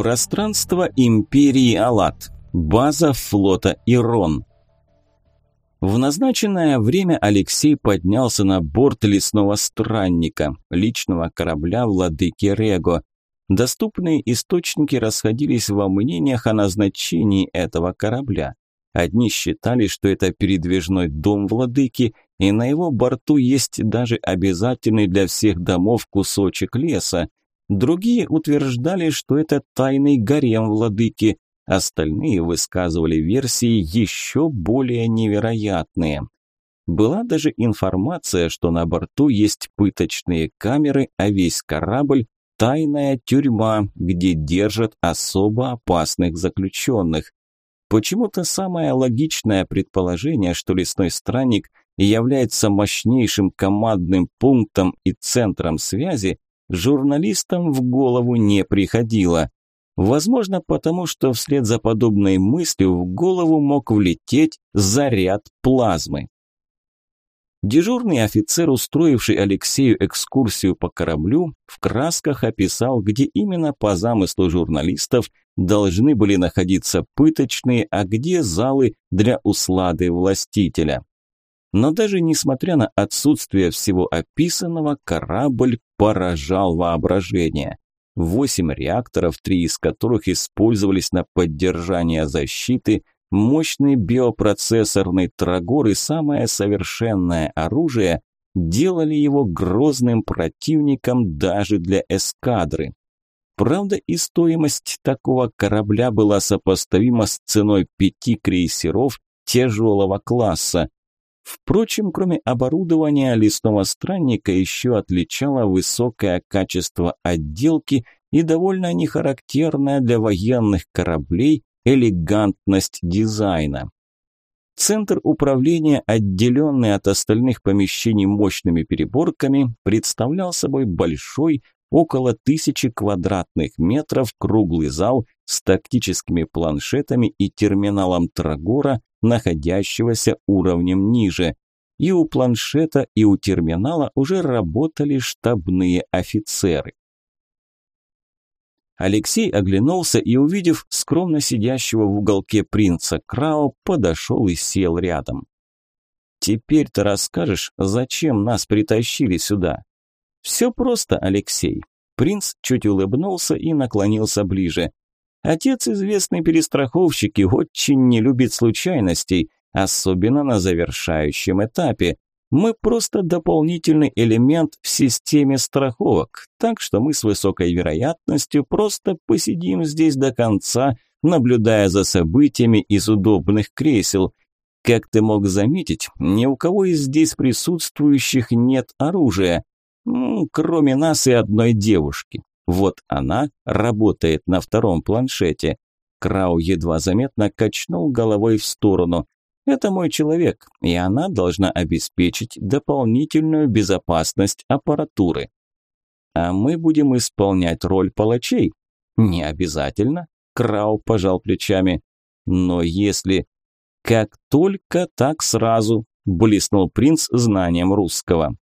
Пространство Империи Алат. База флота Ирон. В назначенное время Алексей поднялся на борт лесного странника, личного корабля владыки Рего. Доступные источники расходились во мнениях о назначении этого корабля. Одни считали, что это передвижной дом владыки, и на его борту есть даже обязательный для всех домов кусочек леса. Другие утверждали, что это тайный гарем владыки, Остальные высказывали версии еще более невероятные. Была даже информация, что на борту есть пыточные камеры, а весь корабль – тайная тюрьма, где держат особо опасных заключенных. Почему-то самое логичное предположение, что лесной странник является мощнейшим командным пунктом и центром связи, журналистам в голову не приходило. Возможно, потому что вслед за подобной мыслью в голову мог влететь заряд плазмы. Дежурный офицер, устроивший Алексею экскурсию по кораблю, в красках описал, где именно по замыслу журналистов должны были находиться пыточные, а где залы для услады властителя. Но даже несмотря на отсутствие всего описанного, корабль поражал воображение. Восемь реакторов, три из которых использовались на поддержание защиты, мощный биопроцессорный трагор и самое совершенное оружие делали его грозным противником даже для эскадры. Правда, и стоимость такого корабля была сопоставима с ценой пяти крейсеров тяжелого класса, Впрочем, кроме оборудования лесного странника еще отличало высокое качество отделки и довольно нехарактерная для военных кораблей элегантность дизайна. Центр управления, отделенный от остальных помещений мощными переборками, представлял собой большой, около тысячи квадратных метров круглый зал с тактическими планшетами и терминалом Трагора, находящегося уровнем ниже. И у планшета, и у терминала уже работали штабные офицеры. Алексей оглянулся и, увидев скромно сидящего в уголке принца Крао, подошел и сел рядом. «Теперь ты расскажешь, зачем нас притащили сюда?» «Все просто, Алексей». Принц чуть улыбнулся и наклонился ближе. Отец известный перестраховщик и очень не любит случайностей, особенно на завершающем этапе. Мы просто дополнительный элемент в системе страховок, так что мы с высокой вероятностью просто посидим здесь до конца, наблюдая за событиями из удобных кресел. Как ты мог заметить, ни у кого из здесь присутствующих нет оружия, кроме нас и одной девушки. Вот она работает на втором планшете. Крау едва заметно качнул головой в сторону. Это мой человек, и она должна обеспечить дополнительную безопасность аппаратуры. А мы будем исполнять роль палачей? Не обязательно, Крау пожал плечами. Но если... Как только, так сразу, блеснул принц знанием русского.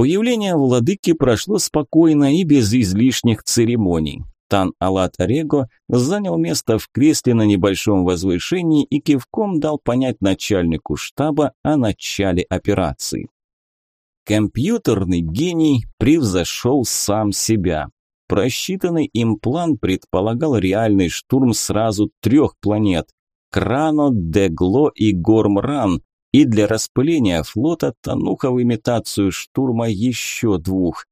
Появление владыки прошло спокойно и без излишних церемоний. Тан Алат Рего занял место в кресле на небольшом возвышении и кивком дал понять начальнику штаба о начале операции. Компьютерный гений превзошел сам себя. Просчитанный им план предполагал реальный штурм сразу трех планет – Крано, Дегло и Гормран, и для распыления флота Тануха в имитацию штурма еще двух.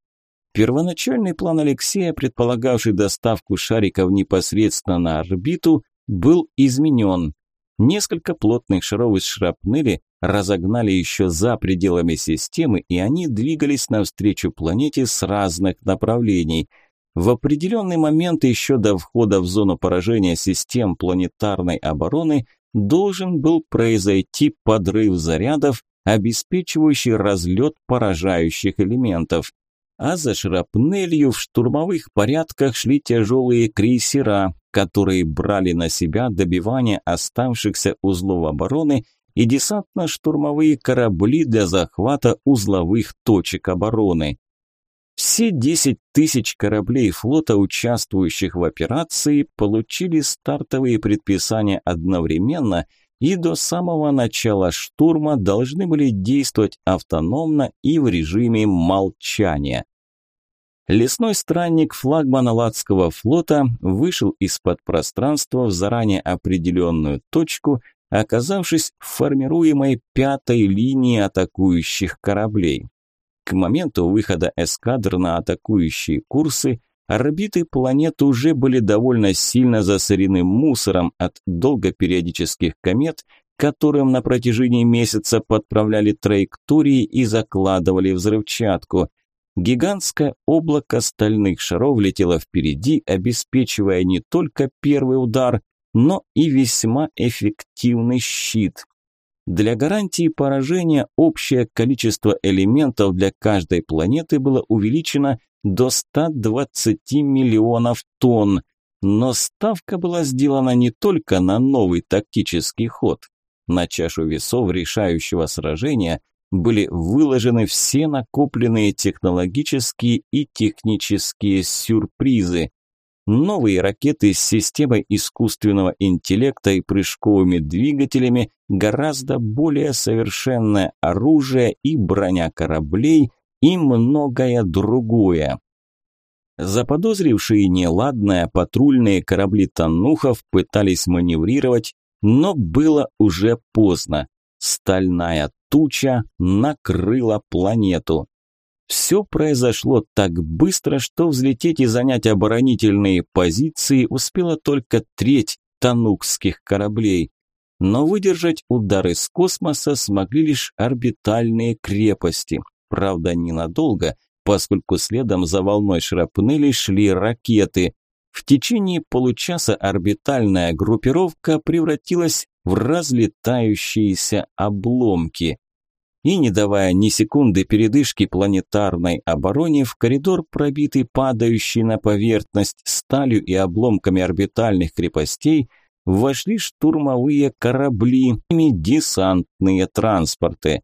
Первоначальный план Алексея, предполагавший доставку шариков непосредственно на орбиту, был изменен. Несколько плотных шаров из шрапнели разогнали еще за пределами системы, и они двигались навстречу планете с разных направлений. В определенный момент еще до входа в зону поражения систем планетарной обороны должен был произойти подрыв зарядов, обеспечивающий разлет поражающих элементов. А за шрапнелью в штурмовых порядках шли тяжелые крейсера, которые брали на себя добивание оставшихся узлов обороны и десантно-штурмовые корабли для захвата узловых точек обороны. Все 10 тысяч кораблей флота, участвующих в операции, получили стартовые предписания одновременно и до самого начала штурма должны были действовать автономно и в режиме молчания. Лесной странник флагмана Ладского флота вышел из-под пространства в заранее определенную точку, оказавшись в формируемой пятой линии атакующих кораблей. К моменту выхода эскадр на атакующие курсы орбиты планет уже были довольно сильно засорены мусором от долгопериодических комет, которым на протяжении месяца подправляли траектории и закладывали взрывчатку. Гигантское облако стальных шаров летело впереди, обеспечивая не только первый удар, но и весьма эффективный щит. Для гарантии поражения общее количество элементов для каждой планеты было увеличено до 120 миллионов тонн, но ставка была сделана не только на новый тактический ход. На чашу весов решающего сражения были выложены все накопленные технологические и технические сюрпризы, Новые ракеты с системой искусственного интеллекта и прыжковыми двигателями, гораздо более совершенное оружие и броня кораблей и многое другое. Заподозрившие неладное патрульные корабли Танухов пытались маневрировать, но было уже поздно. Стальная туча накрыла планету. Все произошло так быстро, что взлететь и занять оборонительные позиции успела только треть танукских кораблей. Но выдержать удары с космоса смогли лишь орбитальные крепости. Правда, ненадолго, поскольку следом за волной шрапнели шли ракеты. В течение получаса орбитальная группировка превратилась в разлетающиеся обломки и, не давая ни секунды передышки планетарной обороне, в коридор, пробитый падающий на поверхность сталью и обломками орбитальных крепостей, вошли штурмовые корабли и десантные транспорты.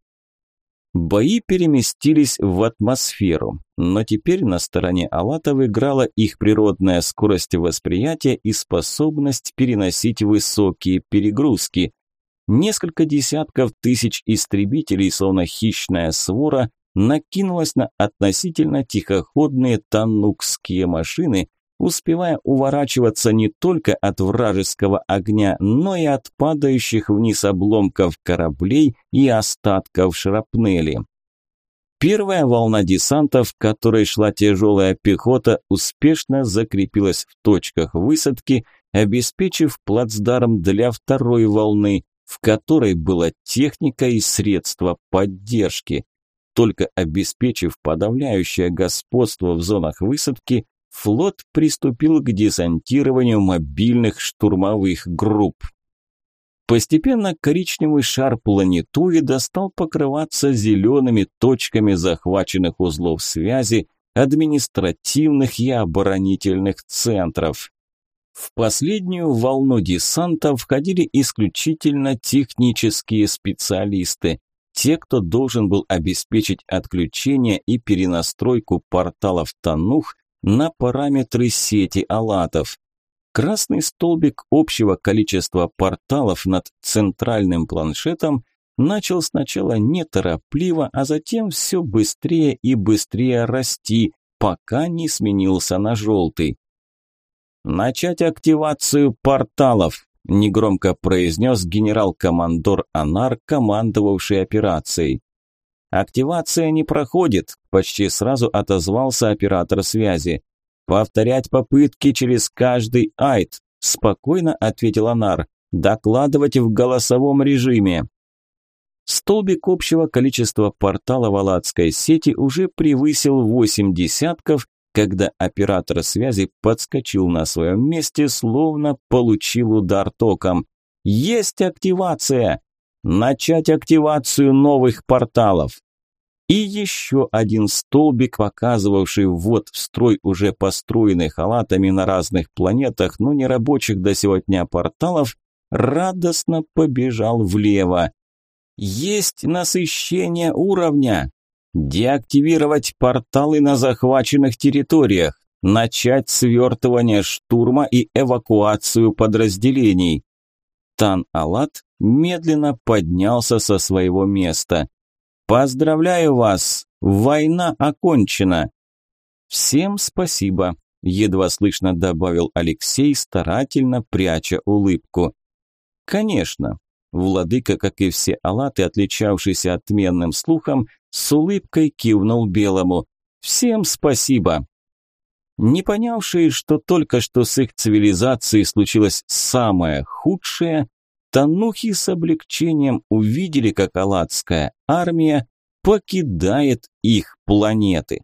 Бои переместились в атмосферу, но теперь на стороне Алатов играла их природная скорость восприятия и способность переносить высокие перегрузки – Несколько десятков тысяч истребителей, словно хищная свора, накинулась на относительно тихоходные танукские машины, успевая уворачиваться не только от вражеского огня, но и от падающих вниз обломков кораблей и остатков шрапнели. Первая волна десанта, в которой шла тяжелая пехота, успешно закрепилась в точках высадки, обеспечив плацдарм для второй волны, в которой была техника и средства поддержки. Только обеспечив подавляющее господство в зонах высадки, флот приступил к десантированию мобильных штурмовых групп. Постепенно коричневый шар планетоида стал покрываться зелеными точками захваченных узлов связи, административных и оборонительных центров. В последнюю волну десанта входили исключительно технические специалисты, те, кто должен был обеспечить отключение и перенастройку порталов Танух на параметры сети Алатов. Красный столбик общего количества порталов над центральным планшетом начал сначала неторопливо, а затем все быстрее и быстрее расти, пока не сменился на желтый. «Начать активацию порталов», – негромко произнес генерал-командор Анар, командовавший операцией. «Активация не проходит», – почти сразу отозвался оператор связи. «Повторять попытки через каждый айт», – спокойно ответил Анар. «Докладывать в голосовом режиме». Столбик общего количества порталов Аладской сети уже превысил восемь десятков, когда оператор связи подскочил на своем месте, словно получил удар током. «Есть активация! Начать активацию новых порталов!» И еще один столбик, показывавший ввод в строй уже построенных халатами на разных планетах, но не рабочих до сегодня порталов, радостно побежал влево. «Есть насыщение уровня!» Деактивировать порталы на захваченных территориях. Начать свертывание штурма и эвакуацию подразделений. Тан Алат медленно поднялся со своего места. «Поздравляю вас! Война окончена!» «Всем спасибо!» – едва слышно добавил Алексей, старательно пряча улыбку. «Конечно!» Владыка, как и все алаты, отличавшийся отменным слухом, с улыбкой кивнул Белому. «Всем спасибо!» Не понявшие, что только что с их цивилизацией случилось самое худшее, Танухи с облегчением увидели, как Аладская армия покидает их планеты.